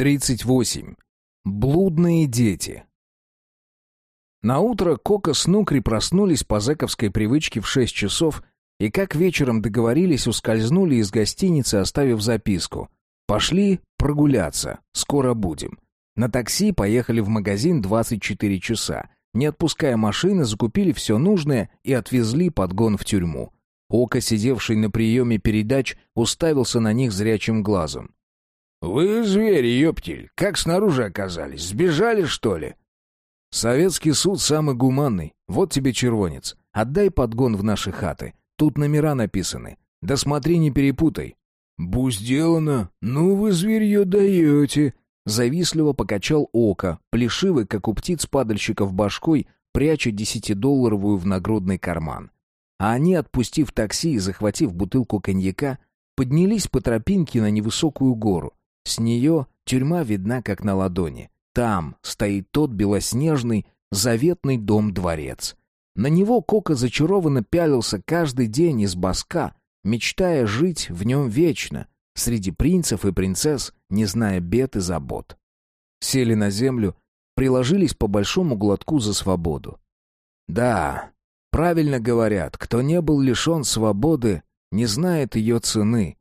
38. Блудные дети. На утро Кока с Нукри проснулись по зэковской привычке в шесть часов и, как вечером договорились, ускользнули из гостиницы, оставив записку. «Пошли прогуляться, скоро будем». На такси поехали в магазин 24 часа. Не отпуская машины, закупили все нужное и отвезли подгон в тюрьму. Ока, сидевший на приеме передач, уставился на них зрячим глазом. «Вы звери, ёптель! Как снаружи оказались? Сбежали, что ли?» «Советский суд самый гуманный. Вот тебе червонец. Отдай подгон в наши хаты. Тут номера написаны. Да смотри, не перепутай». «Будь сделано. Ну вы зверье даете!» Завистливо покачал око, плешивый, как у птиц-падальщиков башкой, пряча десятидолларовую в нагрудный карман. А они, отпустив такси и захватив бутылку коньяка, поднялись по тропинке на невысокую гору. С нее тюрьма видна как на ладони. Там стоит тот белоснежный, заветный дом-дворец. На него Кока зачарованно пялился каждый день из боска, мечтая жить в нем вечно, среди принцев и принцесс, не зная бед и забот. Сели на землю, приложились по большому глотку за свободу. Да, правильно говорят, кто не был лишен свободы, не знает ее цены,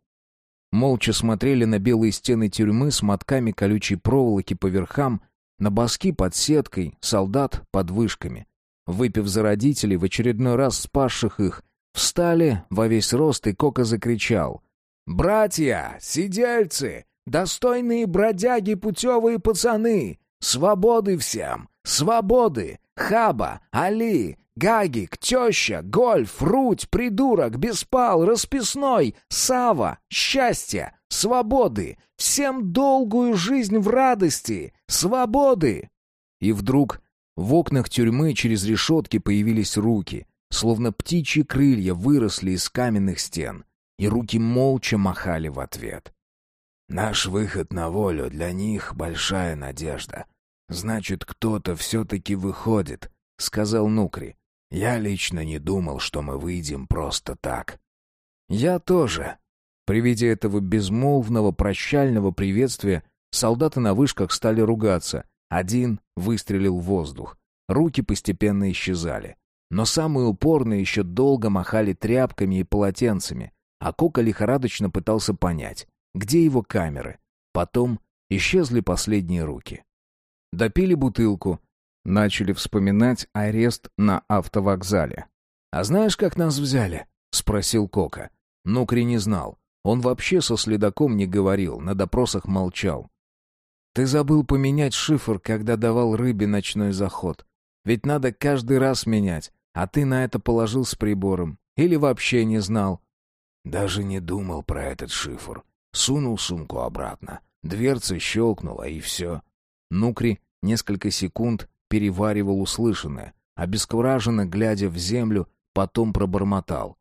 молча смотрели на белые стены тюрьмы с мотками колючей проволоки по верхам, на боски под сеткой, солдат под вышками. Выпив за родителей, в очередной раз спасших их, встали во весь рост, и Кока закричал. «Братья, сидельцы, достойные бродяги, путевые пацаны! Свободы всем! Свободы! Хаба, Али, Гагик, теща, гольф, руть, придурок, беспал, расписной, сава, счастье, свободы, всем долгую жизнь в радости, свободы. И вдруг в окнах тюрьмы через решетки появились руки, словно птичьи крылья выросли из каменных стен, и руки молча махали в ответ. Наш выход на волю для них большая надежда. Значит, кто-то все-таки выходит, сказал Нукри. Я лично не думал, что мы выйдем просто так. Я тоже. При виде этого безмолвного прощального приветствия солдаты на вышках стали ругаться. Один выстрелил в воздух. Руки постепенно исчезали. Но самые упорные еще долго махали тряпками и полотенцами, а Кока лихорадочно пытался понять, где его камеры. Потом исчезли последние руки. Допили бутылку, Начали вспоминать арест на автовокзале. «А знаешь, как нас взяли?» — спросил Кока. Нукри не знал. Он вообще со следаком не говорил, на допросах молчал. «Ты забыл поменять шифр, когда давал рыбе ночной заход. Ведь надо каждый раз менять, а ты на это положил с прибором. Или вообще не знал?» «Даже не думал про этот шифр. Сунул сумку обратно. Дверца щелкнула, и все». Нукри несколько секунд переваривал услышанное, обескураженно глядя в землю, потом пробормотал.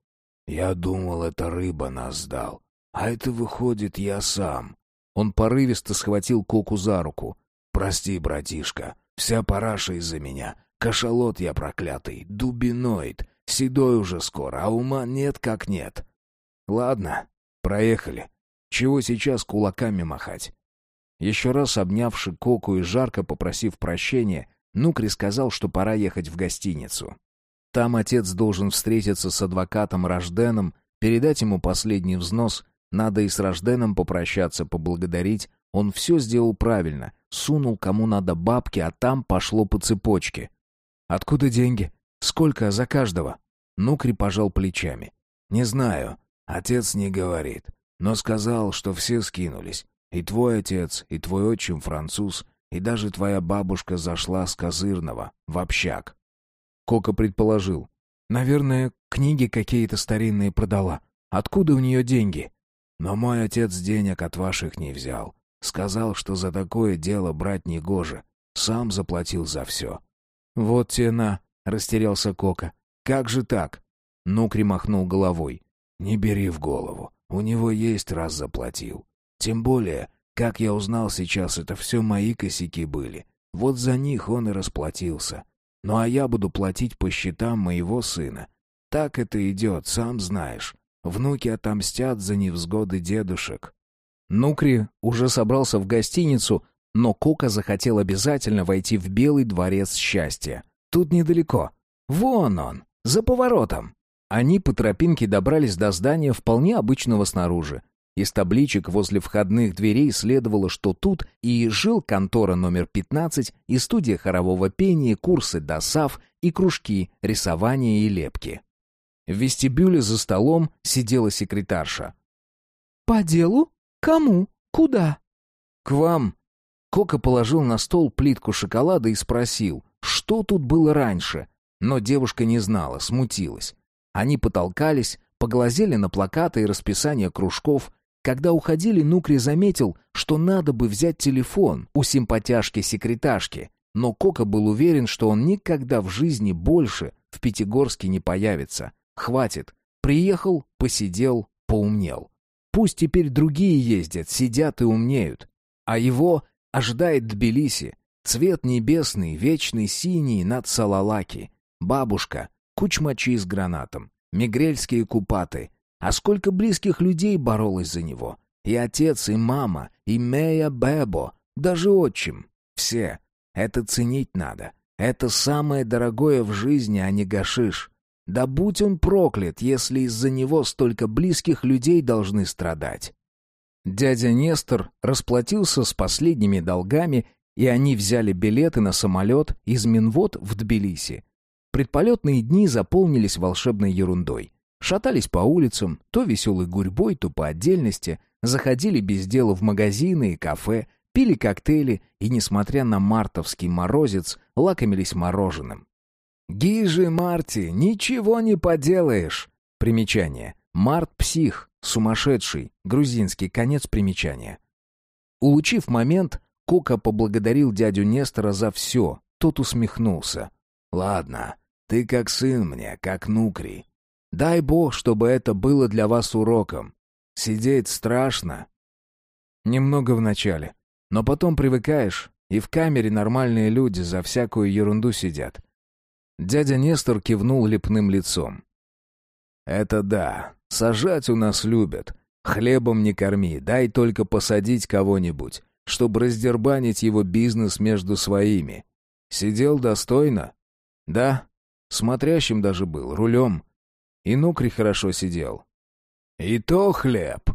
«Я думал, это рыба нас сдал, а это, выходит, я сам». Он порывисто схватил Коку за руку. «Прости, братишка, вся параша из-за меня. Кашалот я проклятый, дубиноид, седой уже скоро, а ума нет как нет». «Ладно, проехали. Чего сейчас кулаками махать?» Еще раз обнявши Коку и жарко попросив прощения, Нукри сказал, что пора ехать в гостиницу. Там отец должен встретиться с адвокатом Рожденом, передать ему последний взнос, надо и с Рожденом попрощаться, поблагодарить. Он все сделал правильно, сунул кому надо бабки, а там пошло по цепочке. «Откуда деньги? Сколько за каждого?» Нукри пожал плечами. «Не знаю. Отец не говорит. Но сказал, что все скинулись. И твой отец, и твой отчим француз, и даже твоя бабушка зашла с Козырного в общак. Кока предположил. Наверное, книги какие-то старинные продала. Откуда у нее деньги? Но мой отец денег от ваших не взял. Сказал, что за такое дело брать не гоже. Сам заплатил за все. Вот те на, растерялся Кока. Как же так? Нукри махнул головой. Не бери в голову. У него есть раз заплатил. Тем более, как я узнал сейчас, это все мои косяки были. Вот за них он и расплатился. Ну а я буду платить по счетам моего сына. Так это идет, сам знаешь. Внуки отомстят за невзгоды дедушек. Нукри уже собрался в гостиницу, но Кока захотел обязательно войти в Белый дворец счастья. Тут недалеко. Вон он, за поворотом. Они по тропинке добрались до здания вполне обычного снаружи. Из табличек возле входных дверей следовало, что тут и жил контора номер 15, и студия хорового пения, курсы ДОСАВ и кружки рисования и лепки. В вестибюле за столом сидела секретарша. «По делу? Кому? Куда?» «К вам». Кока положил на стол плитку шоколада и спросил, что тут было раньше. Но девушка не знала, смутилась. Они потолкались, поглазели на плакаты и расписание кружков. Когда уходили, Нукри заметил, что надо бы взять телефон у симпатяшки-секретаршки, но Кока был уверен, что он никогда в жизни больше в Пятигорске не появится. Хватит. Приехал, посидел, поумнел. Пусть теперь другие ездят, сидят и умнеют. А его ожидает Тбилиси. Цвет небесный, вечный синий над Салалаки. Бабушка, кучмачи с гранатом, мигрельские купаты. А сколько близких людей боролось за него. И отец, и мама, и Мея Бебо, даже отчим. Все. Это ценить надо. Это самое дорогое в жизни, а не гашиш. Да будь он проклят, если из-за него столько близких людей должны страдать. Дядя Нестор расплатился с последними долгами, и они взяли билеты на самолет из Минвод в Тбилиси. Предполетные дни заполнились волшебной ерундой. Шатались по улицам, то веселой гурьбой, то по отдельности, заходили без дела в магазины и кафе, пили коктейли и, несмотря на мартовский морозец, лакомились мороженым. Гижи Марти, ничего не поделаешь. Примечание. Март псих, сумасшедший, грузинский конец примечания. Улучив момент, Кока поблагодарил дядю Нестора за все. Тот усмехнулся. Ладно, ты как сын мне, как нукри. Дай бог, чтобы это было для вас уроком. Сидеть страшно. Немного вначале, но потом привыкаешь, и в камере нормальные люди за всякую ерунду сидят. Дядя Нестор кивнул лепным лицом. «Это да. Сажать у нас любят. Хлебом не корми, дай только посадить кого-нибудь, чтобы раздербанить его бизнес между своими. Сидел достойно? Да, смотрящим даже был, рулем. И Нукри хорошо сидел. И то хлеб.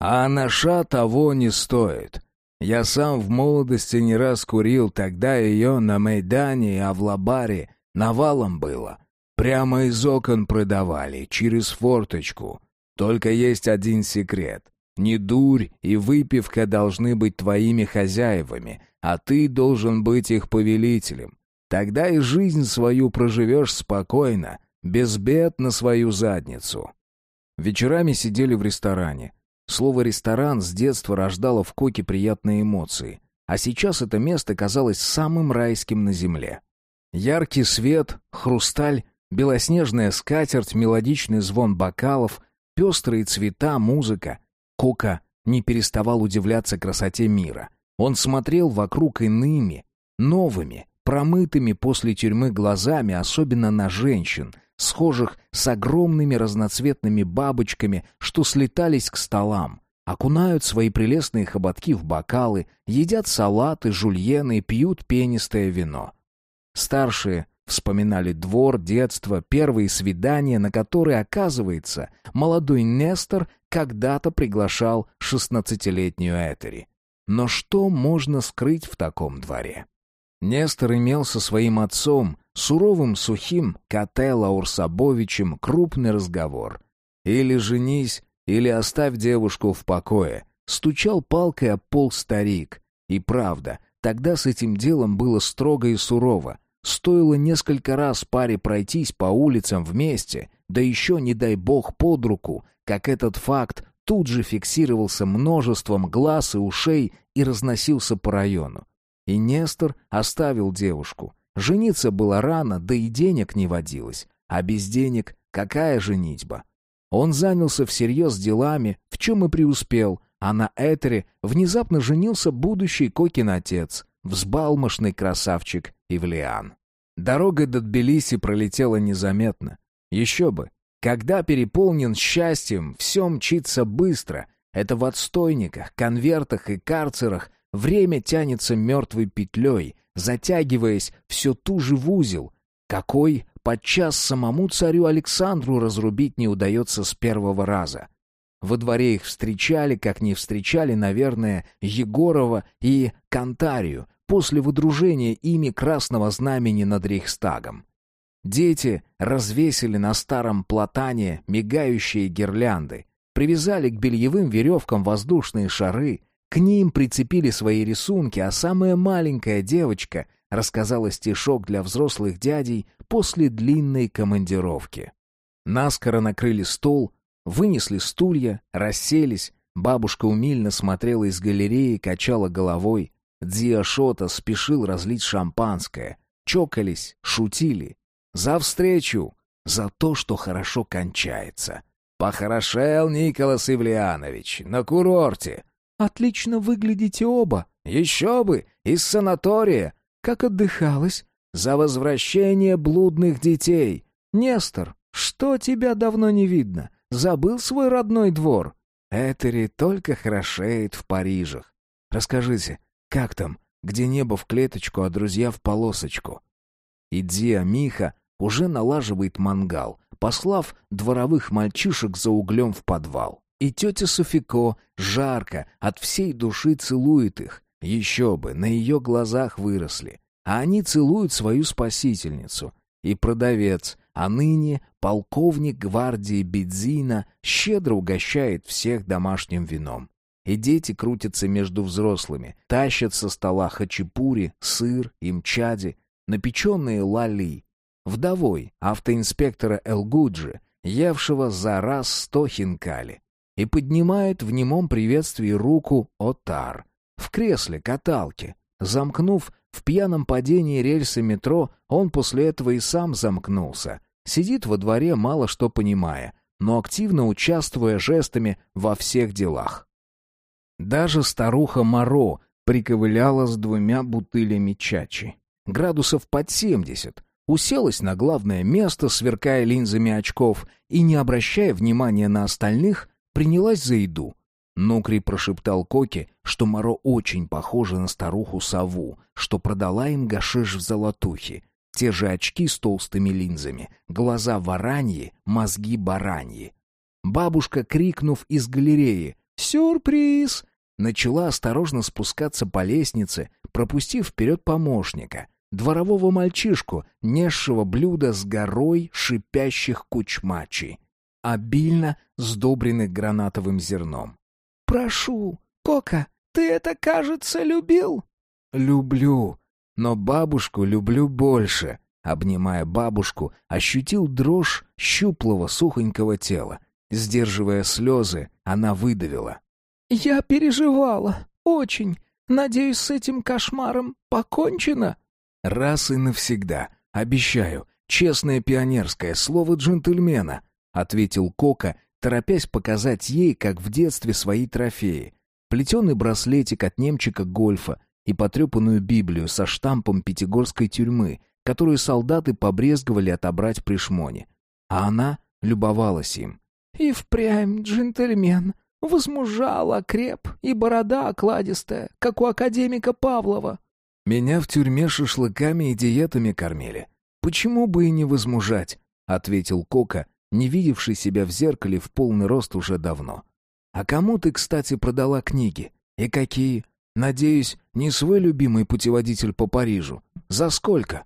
А наша того не стоит. Я сам в молодости не раз курил тогда ее на Майдане и Авлабаре Навалом было. Прямо из окон продавали, через форточку. Только есть один секрет. Не дурь и выпивка должны быть твоими хозяевами, а ты должен быть их повелителем. Тогда и жизнь свою проживешь спокойно, без бед на свою задницу. Вечерами сидели в ресторане. Слово «ресторан» с детства рождало в Коке приятные эмоции, а сейчас это место казалось самым райским на земле. Яркий свет, хрусталь, белоснежная скатерть, мелодичный звон бокалов, пестрые цвета, музыка. Кока не переставал удивляться красоте мира. Он смотрел вокруг иными, новыми, промытыми после тюрьмы глазами, особенно на женщин, схожих с огромными разноцветными бабочками, что слетались к столам, окунают свои прелестные хоботки в бокалы, едят салаты, жульены, пьют пенистое вино. Старшие вспоминали двор, детство, первые свидания, на которые, оказывается, молодой Нестор когда-то приглашал шестнадцатилетнюю Этери. Но что можно скрыть в таком дворе? Нестор имел со своим отцом, суровым сухим Кателла Урсабовичем, крупный разговор. Или женись, или оставь девушку в покое. Стучал палкой о пол старик. И правда, тогда с этим делом было строго и сурово. Стоило несколько раз паре пройтись по улицам вместе, да еще, не дай бог, под руку, как этот факт тут же фиксировался множеством глаз и ушей и разносился по району. И Нестор оставил девушку. Жениться было рано, да и денег не водилось. А без денег какая женитьба? Он занялся всерьез делами, в чем и преуспел, а на Этере внезапно женился будущий Кокин отец, взбалмошный красавчик Ивлиан. Дорога до Тбилиси пролетела незаметно. Еще бы. Когда переполнен счастьем, все мчится быстро, Это в отстойниках, конвертах и карцерах время тянется мертвой петлей, затягиваясь все ту же в узел, какой подчас самому царю Александру разрубить не удается с первого раза. Во дворе их встречали, как не встречали, наверное, Егорова и Кантарию после выдружения ими красного знамени над Рейхстагом. Дети развесили на старом платане мигающие гирлянды, привязали к бельевым веревкам воздушные шары, к ним прицепили свои рисунки, а самая маленькая девочка рассказала стишок для взрослых дядей после длинной командировки. Наскоро накрыли стол, Вынесли стулья, расселись. Бабушка умильно смотрела из галереи, качала головой. Диашота спешил разлить шампанское. Чокались, шутили. За встречу, за то, что хорошо кончается. Похорошел Николас Ивлианович на курорте. Отлично выглядите оба. Еще бы, из санатория. Как отдыхалось? За возвращение блудных детей. Нестор, что тебя давно не видно? Забыл свой родной двор? Этери только хорошеет в Парижах. Расскажите, как там, где небо в клеточку, а друзья в полосочку? И Диа Миха уже налаживает мангал, послав дворовых мальчишек за углем в подвал. И тетя Софико жарко от всей души целует их. Еще бы, на ее глазах выросли. А они целуют свою спасительницу. И продавец, а ныне полковник гвардии Бедзина щедро угощает всех домашним вином. И дети крутятся между взрослыми, тащат со стола хачапури, сыр и мчади, напеченные лали. Вдовой автоинспектора Элгуджи, евшего за раз сто хинкали, и поднимает в немом приветствии руку Отар в кресле каталки, замкнув в пьяном падении рельсы метро, он после этого и сам замкнулся, Сидит во дворе, мало что понимая, но активно участвуя жестами во всех делах. Даже старуха Моро приковыляла с двумя бутылями чачи. Градусов под семьдесят. Уселась на главное место, сверкая линзами очков, и, не обращая внимания на остальных, принялась за еду. Нукри прошептал Коке, что Моро очень похожа на старуху-сову, что продала им гашиш в золотухе, те же очки с толстыми линзами, глаза вараньи, мозги бараньи. Бабушка, крикнув из галереи «Сюрприз!», начала осторожно спускаться по лестнице, пропустив вперед помощника, дворового мальчишку, несшего блюдо с горой шипящих кучмачей, обильно сдобренных гранатовым зерном. «Прошу, Кока, ты это, кажется, любил?» «Люблю», но бабушку люблю больше. Обнимая бабушку, ощутил дрожь щуплого сухонького тела. Сдерживая слезы, она выдавила. «Я переживала. Очень. Надеюсь, с этим кошмаром покончено?» «Раз и навсегда. Обещаю. Честное пионерское слово джентльмена», — ответил Кока, торопясь показать ей, как в детстве, свои трофеи. Плетеный браслетик от немчика гольфа, и потрепанную Библию со штампом пятигорской тюрьмы, которую солдаты побрезговали отобрать при шмоне. А она любовалась им. «И впрямь джентльмен, возмужал, окреп, и борода окладистая, как у академика Павлова». «Меня в тюрьме шашлыками и диетами кормили. Почему бы и не возмужать?» — ответил Кока, не видевший себя в зеркале в полный рост уже давно. «А кому ты, кстати, продала книги? И какие? Надеюсь, не свой любимый путеводитель по Парижу. За сколько?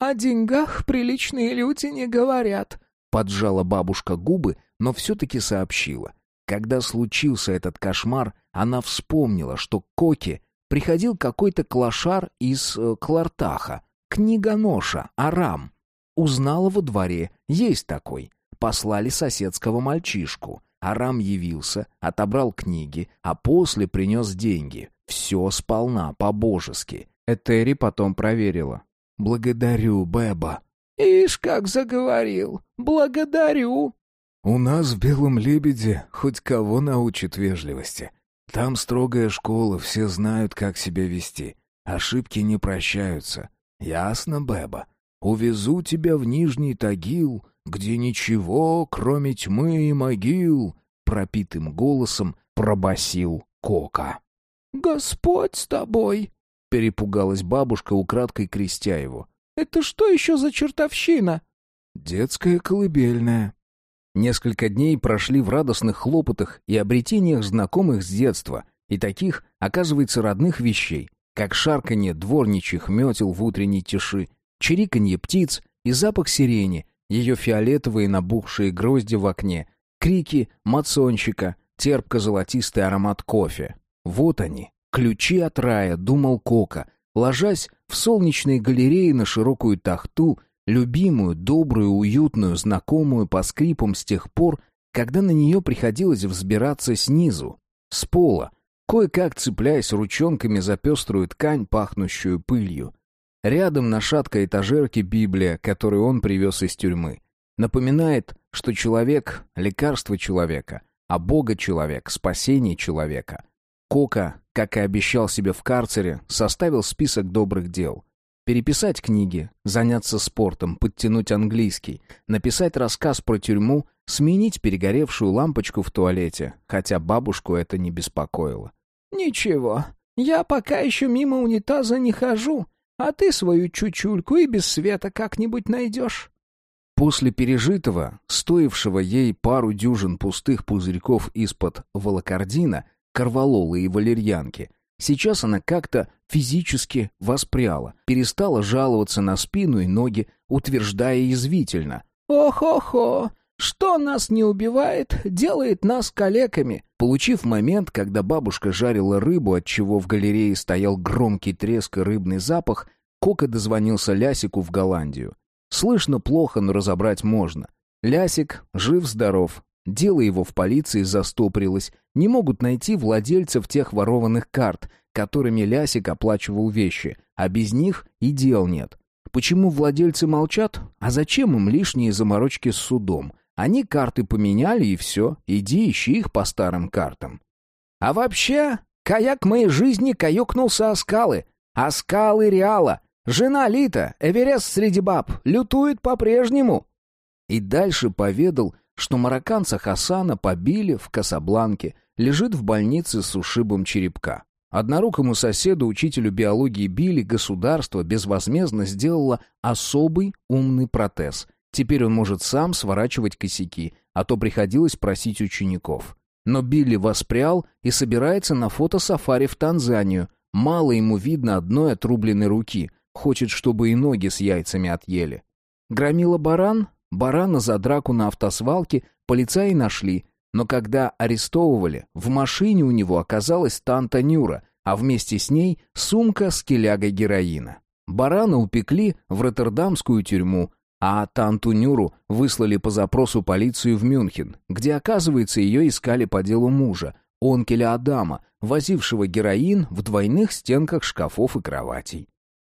О деньгах приличные люди не говорят. Поджала бабушка губы, но все-таки сообщила. Когда случился этот кошмар, она вспомнила, что к Коке приходил какой-то клошар из э, Клартаха, книгоноша, Арам. Узнала во дворе, есть такой. Послали соседского мальчишку. Арам явился, отобрал книги, а после принес деньги. Все сполна, по-божески. Этери потом проверила. «Благодарю, Беба». «Ишь, как заговорил! Благодарю!» «У нас в Белом Лебеде хоть кого научат вежливости. Там строгая школа, все знают, как себя вести. Ошибки не прощаются. Ясно, Беба? Увезу тебя в Нижний Тагил, где ничего, кроме тьмы и могил», пропитым голосом пробасил Кока. «Господь с тобой!» — перепугалась бабушка, украдкой крестя его. «Это что еще за чертовщина?» «Детская колыбельная». Несколько дней прошли в радостных хлопотах и обретениях знакомых с детства, и таких, оказывается, родных вещей, как шарканье дворничьих метел в утренней тиши, чириканье птиц и запах сирени, ее фиолетовые набухшие грозди в окне, крики мацончика, терпко-золотистый аромат кофе. Вот они, ключи от рая, думал Кока, ложась в солнечной галерее на широкую тахту, любимую, добрую, уютную, знакомую по скрипам с тех пор, когда на нее приходилось взбираться снизу, с пола, кое-как цепляясь ручонками за пеструю ткань, пахнущую пылью. Рядом на шаткой этажерке Библия, которую он привез из тюрьмы. Напоминает, что человек — лекарство человека, а Бога человек — спасение человека. Кока, как и обещал себе в карцере, составил список добрых дел. Переписать книги, заняться спортом, подтянуть английский, написать рассказ про тюрьму, сменить перегоревшую лампочку в туалете, хотя бабушку это не беспокоило. «Ничего, я пока еще мимо унитаза не хожу, а ты свою чучульку и без света как-нибудь найдешь». После пережитого, стоившего ей пару дюжин пустых пузырьков из-под волокордина, корвалолы и валерьянки, сейчас она как-то физически воспряла, перестала жаловаться на спину и ноги, утверждая язвительно. «Ох-охо! Что нас не убивает, делает нас калеками!» Получив момент, когда бабушка жарила рыбу, от чего в галерее стоял громкий треск и рыбный запах, Кока дозвонился Лясику в Голландию. Слышно плохо, но разобрать можно. Лясик жив-здоров. Дело его в полиции застопорилось. Не могут найти владельцев тех ворованных карт, которыми Лясик оплачивал вещи, а без них и дел нет. Почему владельцы молчат? А зачем им лишние заморочки с судом? Они карты поменяли и все. Иди ищи их по старым картам. А вообще, каяк моей жизни каюкнулся о скалы. О скалы Реала. Жена Лита, Эверест среди баб, лютует по-прежнему. И дальше поведал, что марокканца Хасана побили в Касабланке, лежит в больнице с ушибом черепка. Однорукому соседу, учителю биологии Билли, государство безвозмездно сделало особый умный протез. Теперь он может сам сворачивать косяки, а то приходилось просить учеников. Но Билли воспрял и собирается на фото-сафари в Танзанию. Мало ему видно одной отрубленной руки — Хочет, чтобы и ноги с яйцами отъели. Громила баран, барана за драку на автосвалке полицаи нашли, но когда арестовывали, в машине у него оказалась танта Нюра, а вместе с ней сумка с келягой героина. Барана упекли в роттердамскую тюрьму, а Танту Нюру выслали по запросу полицию в Мюнхен, где, оказывается, ее искали по делу мужа, онкеля Адама, возившего героин в двойных стенках шкафов и кроватей.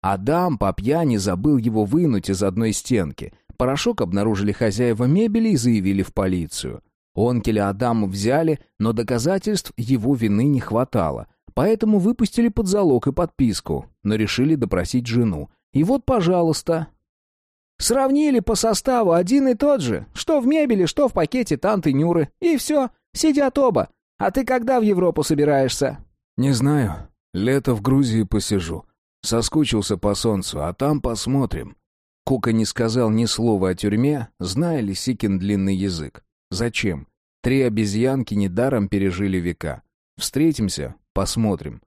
Адам по пьяни забыл его вынуть из одной стенки. Порошок обнаружили хозяева мебели и заявили в полицию. Онкеля Адама взяли, но доказательств его вины не хватало. Поэтому выпустили под залог и подписку, но решили допросить жену. И вот, пожалуйста. Сравнили по составу один и тот же. Что в мебели, что в пакете танты Нюры. И все, сидят оба. А ты когда в Европу собираешься? Не знаю. Лето в Грузии посижу. Соскучился по солнцу, а там посмотрим. Кука не сказал ни слова о тюрьме, зная ли Сикин длинный язык. Зачем? Три обезьянки недаром пережили века. Встретимся, посмотрим.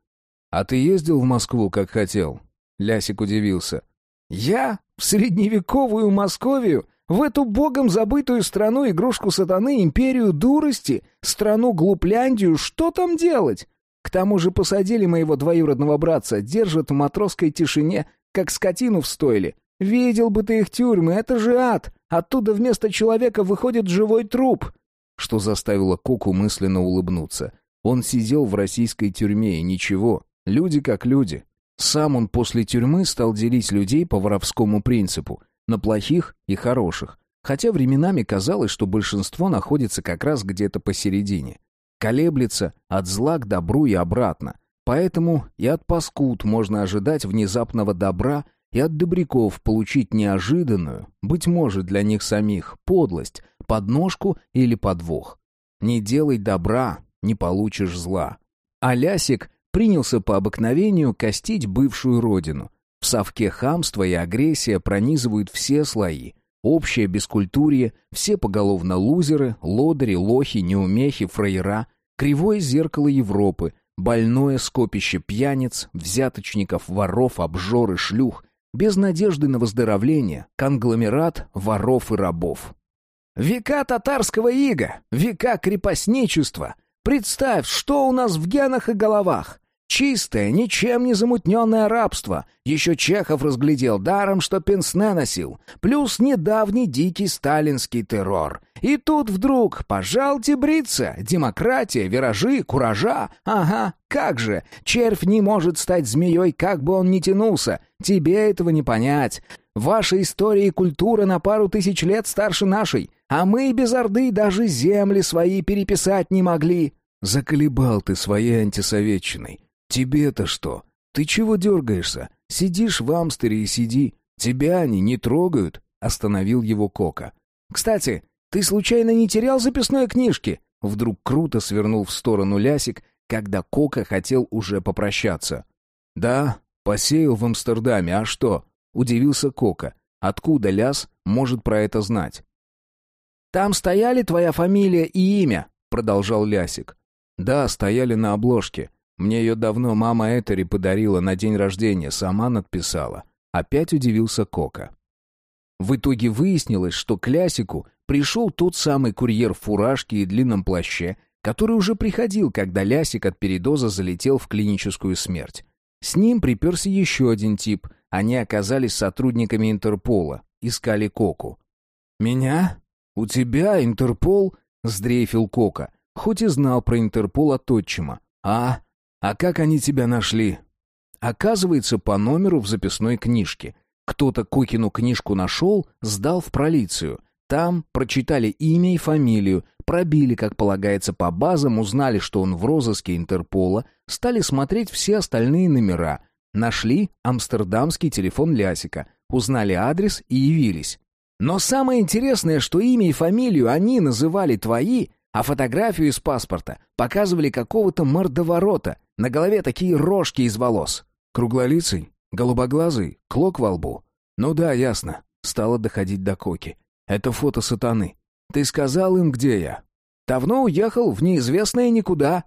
А ты ездил в Москву, как хотел? Лясик удивился. Я? В средневековую Московию? В эту богом забытую страну игрушку сатаны, империю дурости, страну глупляндию, что там делать? К тому же посадили моего двоюродного братца, держат в матросской тишине, как скотину в стойле. Видел бы ты их тюрьмы, это же ад. Оттуда вместо человека выходит живой труп. Что заставило Коку мысленно улыбнуться. Он сидел в российской тюрьме и ничего. Люди как люди. Сам он после тюрьмы стал делить людей по воровскому принципу. На плохих и хороших. Хотя временами казалось, что большинство находится как раз где-то посередине колеблется от зла к добру и обратно. Поэтому и от паскуд можно ожидать внезапного добра, и от добряков получить неожиданную, быть может для них самих, подлость, подножку или подвох. Не делай добра, не получишь зла. А Лясик принялся по обыкновению костить бывшую родину. В совке хамство и агрессия пронизывают все слои. Общее бескультурье, все поголовно лузеры, лодыри, лохи, неумехи, фраера, кривое зеркало Европы, больное скопище пьяниц, взяточников, воров, обжор и шлюх, без надежды на выздоровление, конгломерат воров и рабов. Века татарского ига, века крепостничества. Представь, что у нас в генах и головах. Чистое, ничем не замутненное рабство. Еще Чехов разглядел даром, что пенсне носил. Плюс недавний дикий сталинский террор. И тут вдруг, пожалуйте бриться, демократия, виражи, куража. Ага, как же, червь не может стать змеей, как бы он ни тянулся. Тебе этого не понять. Ваша история и культура на пару тысяч лет старше нашей, а мы без Орды даже земли свои переписать не могли. Заколебал ты своей антисоветчиной. «Тебе-то что? Ты чего дергаешься? Сидишь в Амстере и сиди. Тебя они не трогают», — остановил его Кока. «Кстати, ты случайно не терял записной книжки?» Вдруг круто свернул в сторону Лясик, когда Кока хотел уже попрощаться. «Да, посеял в Амстердаме, а что?» — удивился Кока. «Откуда Ляс может про это знать?» «Там стояли твоя фамилия и имя», — продолжал Лясик. «Да, стояли на обложке. Мне ее давно мама Этери подарила на день рождения, сама надписала. Опять удивился Кока. В итоге выяснилось, что к Лясику пришел тот самый курьер в фуражке и длинном плаще, который уже приходил, когда Лясик от передоза залетел в клиническую смерть. С ним приперся еще один тип. Они оказались сотрудниками Интерпола, искали Коку. «Меня? У тебя Интерпол?» — сдрейфил Кока, хоть и знал про Интерпол от отчима. «А, «А как они тебя нашли?» Оказывается, по номеру в записной книжке. Кто-то Кокину книжку нашел, сдал в пролицию. Там прочитали имя и фамилию, пробили, как полагается, по базам, узнали, что он в розыске Интерпола, стали смотреть все остальные номера. Нашли амстердамский телефон Лясика, узнали адрес и явились. Но самое интересное, что имя и фамилию они называли твои, а фотографию из паспорта показывали какого-то мордоворота, на голове такие рожки из волос. Круглолицый, голубоглазый, клок во лбу. Ну да, ясно. Стало доходить до Коки. Это фото сатаны. Ты сказал им, где я? Давно уехал в неизвестное никуда.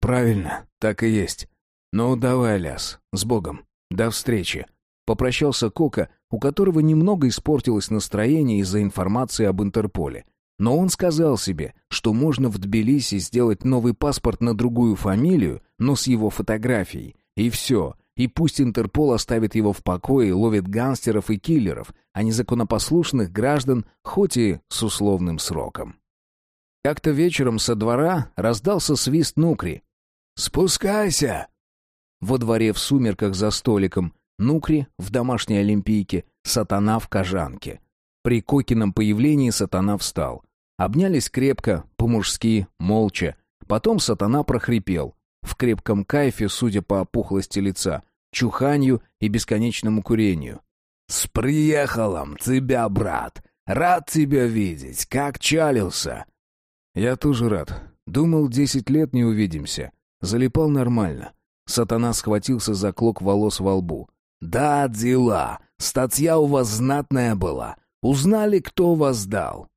Правильно, так и есть. Ну давай, Ляс, с Богом. До встречи. Попрощался Кока, у которого немного испортилось настроение из-за информации об Интерполе. Но он сказал себе, что можно в Тбилиси сделать новый паспорт на другую фамилию, но с его фотографией. И все. И пусть Интерпол оставит его в покое и ловит гангстеров и киллеров, а не законопослушных граждан, хоть и с условным сроком. Как-то вечером со двора раздался свист Нукри. «Спускайся!» Во дворе в сумерках за столиком Нукри в домашней олимпийке, сатана в кожанке. При Кокином появлении сатана встал. Обнялись крепко, по-мужски, молча. Потом сатана прохрипел. В крепком кайфе, судя по опухлости лица, чуханью и бесконечному курению. «С приехалом тебя, брат! Рад тебя видеть! Как чалился!» «Я тоже рад. Думал, десять лет не увидимся. Залипал нормально». Сатана схватился за клок волос во лбу. «Да, дела. Статья у вас знатная была. Узнали, кто вас дал?»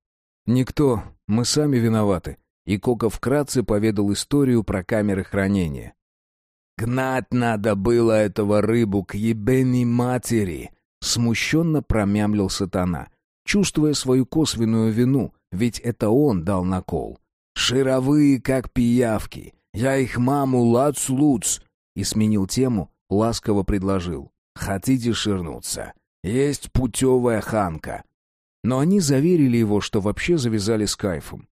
«Никто. Мы сами виноваты». И Кока вкратце поведал историю про камеры хранения. «Гнать надо было этого рыбу к ебени матери!» Смущенно промямлил сатана, чувствуя свою косвенную вину, ведь это он дал накол. «Шировые, как пиявки. Я их маму лац-луц!» И сменил тему, ласково предложил. «Хотите ширнуться? Есть путевая ханка. Но они заверили его, что вообще завязали с кайфом.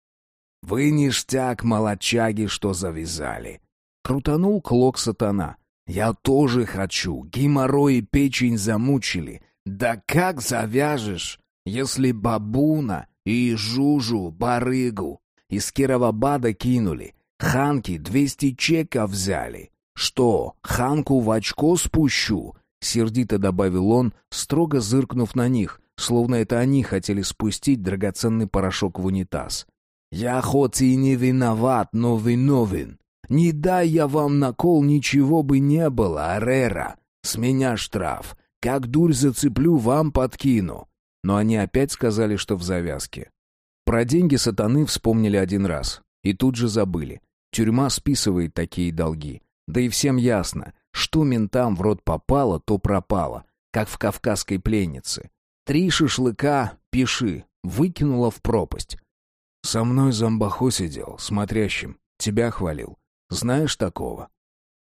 «Вы ништяк, молочаги, что завязали!» Крутанул клок сатана. «Я тоже хочу. Геморрой и печень замучили. Да как завяжешь, если бабуна и Жужу, барыгу, из Кировобада кинули, Ханки двести чеков взяли? Что, Ханку в очко спущу?» Сердито добавил он, строго зыркнув на них — словно это они хотели спустить драгоценный порошок в унитаз. Я хоть и не виноват, но виновен. Не дай я вам на кол, ничего бы не было, Арера. С меня штраф. Как дурь зацеплю, вам подкину. Но они опять сказали, что в завязке. Про деньги сатаны вспомнили один раз. И тут же забыли. Тюрьма списывает такие долги. Да и всем ясно, что ментам в рот попало, то пропало. Как в кавказской пленнице. Три шашлыка, пиши, выкинула в пропасть. Со мной зомбаху сидел, смотрящим. Тебя хвалил. Знаешь такого?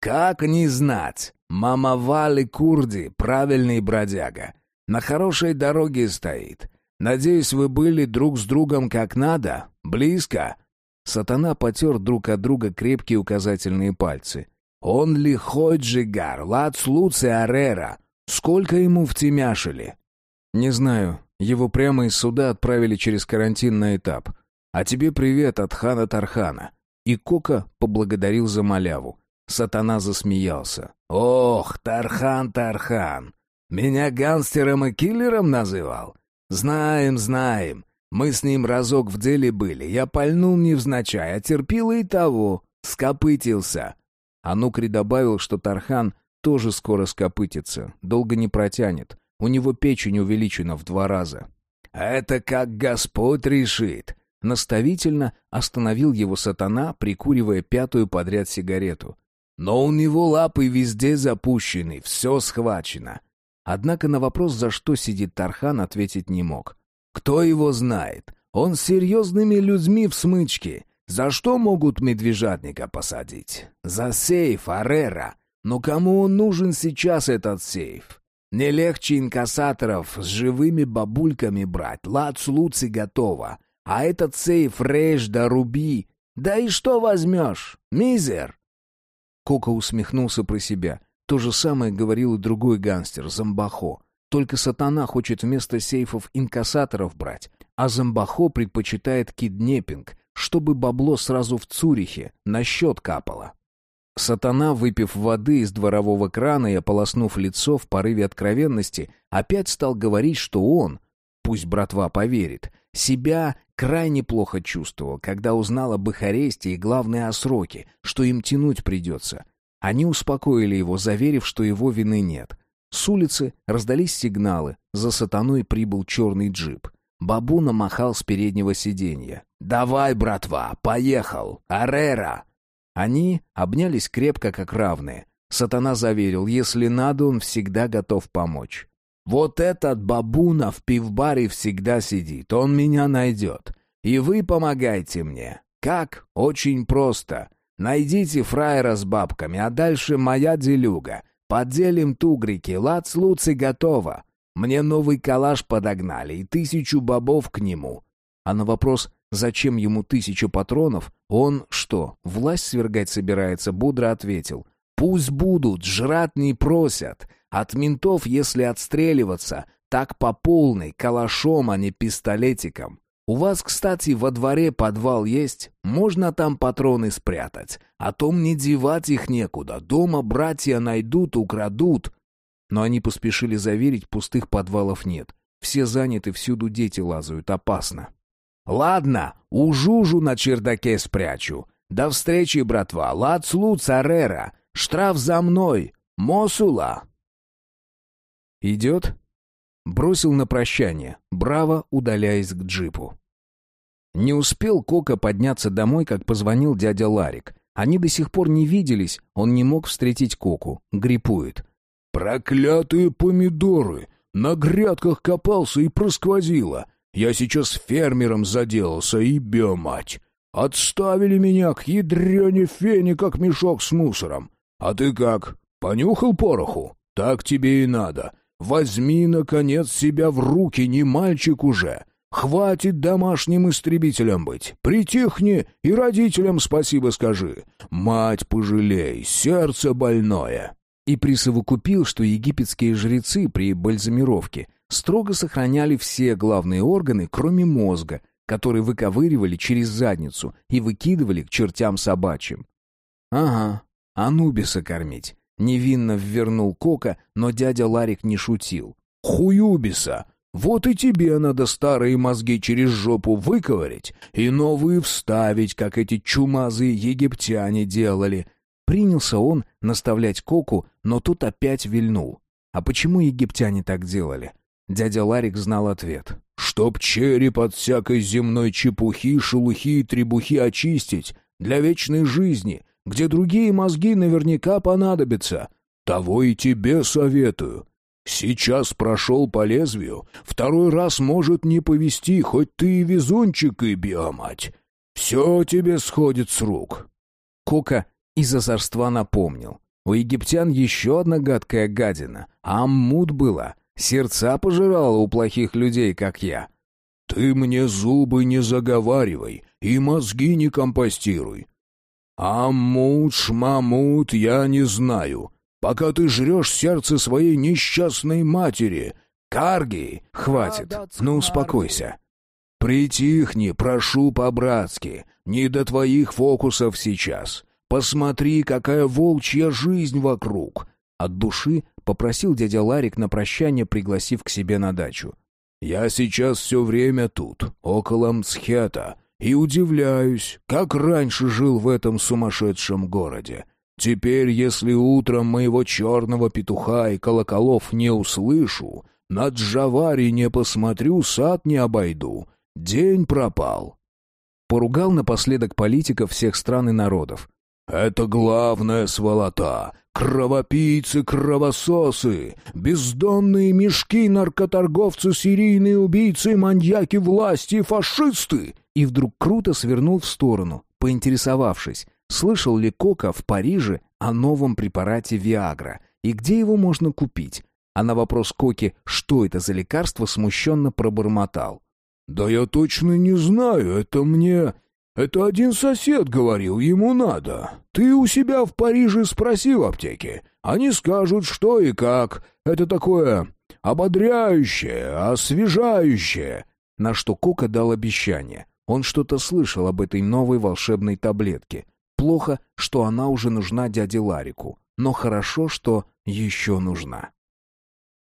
Как не знать? Мама Вали Курди, правильный бродяга. На хорошей дороге стоит. Надеюсь, вы были друг с другом как надо? Близко?» Сатана потер друг от друга крепкие указательные пальцы. «Он лихой джигар, лац луци арера. Сколько ему втемяшили?» «Не знаю. Его прямо из суда отправили через карантин на этап. А тебе привет от хана Тархана». И Кока поблагодарил за маляву. Сатана засмеялся. «Ох, Тархан, Тархан! Меня гангстером и киллером называл? Знаем, знаем. Мы с ним разок в деле были. Я пальнул невзначай, а терпил и того. Скопытился». Анукри добавил, что Тархан тоже скоро скопытится. Долго не протянет. У него печень увеличена в два раза. «Это как Господь решит!» Наставительно остановил его сатана, прикуривая пятую подряд сигарету. Но у него лапы везде запущены, все схвачено. Однако на вопрос, за что сидит Тархан, ответить не мог. Кто его знает? Он с серьезными людьми в смычке. За что могут медвежатника посадить? За сейф Арера. Но кому он нужен сейчас, этот сейф? Не легче инкассаторов с живыми бабульками брать. Лац луци готово. А этот сейф режь да руби. Да и что возьмешь? Мизер. Кока усмехнулся про себя. То же самое говорил и другой гангстер, Замбахо. Только сатана хочет вместо сейфов инкассаторов брать, а Замбахо предпочитает киднепинг, чтобы бабло сразу в Цюрихе на счет капало. Сатана, выпив воды из дворового крана и ополоснув лицо в порыве откровенности, опять стал говорить, что он, пусть братва поверит, себя крайне плохо чувствовал, когда узнал об их аресте и, главное, о сроке, что им тянуть придется. Они успокоили его, заверив, что его вины нет. С улицы раздались сигналы, за сатаной прибыл черный джип. Бабуна махал с переднего сиденья. «Давай, братва, поехал! Арера!» Они обнялись крепко, как равные. Сатана заверил, если надо, он всегда готов помочь. Вот этот бабуна в пивбаре всегда сидит, он меня найдет. И вы помогайте мне. Как? Очень просто. Найдите фраера с бабками, а дальше моя делюга. Поделим тугрики, лац луци готово. Мне новый калаш подогнали и тысячу бобов к нему. А на вопрос, зачем ему тысяча патронов, он что, власть свергать собирается, бодро ответил. Пусть будут, жрать не просят. От ментов, если отстреливаться, так по полной, калашом, а не пистолетиком. У вас, кстати, во дворе подвал есть? Можно там патроны спрятать. А то мне девать их некуда. Дома братья найдут, украдут. Но они поспешили заверить, пустых подвалов нет. Все заняты, всюду дети лазают, опасно. Ладно, у Жужу на чердаке спрячу. До встречи, братва. Лацлу Царера. Штраф за мной. Мосула. «Идет?» Бросил на прощание, браво удаляясь к джипу. Не успел Кока подняться домой, как позвонил дядя Ларик. Они до сих пор не виделись, он не мог встретить Коку, гриппует. «Проклятые помидоры! На грядках копался и просквозило. Я сейчас фермером заделался и биомать. Отставили меня к ядрене фене, как мешок с мусором. А ты как, понюхал пороху? Так тебе и надо. Возьми, наконец, себя в руки, не мальчик уже. Хватит домашним истребителем быть. Притихни и родителям спасибо скажи. Мать пожалей, сердце больное». И присовокупил, что египетские жрецы при бальзамировке строго сохраняли все главные органы, кроме мозга, который выковыривали через задницу и выкидывали к чертям собачьим. «Ага, Анубиса кормить. Невинно ввернул Кока, но дядя Ларик не шутил. «Хуюбиса! Вот и тебе надо старые мозги через жопу выковырять и новые вставить, как эти чумазые египтяне делали». Принялся он наставлять Коку, но тут опять вильнул. А почему египтяне так делали? Дядя Ларик знал ответ. «Чтоб череп от всякой земной чепухи, шелухи и требухи очистить для вечной жизни, где другие мозги наверняка понадобятся. Того и тебе советую. Сейчас прошел по лезвию, второй раз может не повести, хоть ты и везунчик, и биомать. Все тебе сходит с рук». Кока из озорства напомнил. У египтян еще одна гадкая гадина. Аммут была. Сердца пожирала у плохих людей, как я. «Ты мне зубы не заговаривай и мозги не компостируй. Аммут, шмамут, я не знаю. Пока ты жрешь сердце своей несчастной матери. Карги, хватит, ну успокойся. Притихни, прошу по-братски, не до твоих фокусов сейчас. Посмотри, какая волчья жизнь вокруг. От души попросил дядя Ларик на прощание, пригласив к себе на дачу. «Я сейчас все время тут, около Мцхета, и удивляюсь, как раньше жил в этом сумасшедшем городе. Теперь, если утром моего черного петуха и колоколов не услышу, над Джавари не посмотрю, сад не обойду. День пропал». Поругал напоследок политиков всех стран и народов. Это главная сволота, кровопийцы, кровососы, бездонные мешки, наркоторговцы, серийные убийцы, маньяки власти, фашисты!» И вдруг круто свернул в сторону, поинтересовавшись, слышал ли Кока в Париже о новом препарате Виагра и где его можно купить. А на вопрос Коки, что это за лекарство, смущенно пробормотал. «Да я точно не знаю, это мне...» Это один сосед говорил, ему надо. Ты у себя в Париже спроси в аптеке. Они скажут, что и как. Это такое ободряющее, освежающее». На что Кока дал обещание. Он что-то слышал об этой новой волшебной таблетке. Плохо, что она уже нужна дяде Ларику, но хорошо, что еще нужна.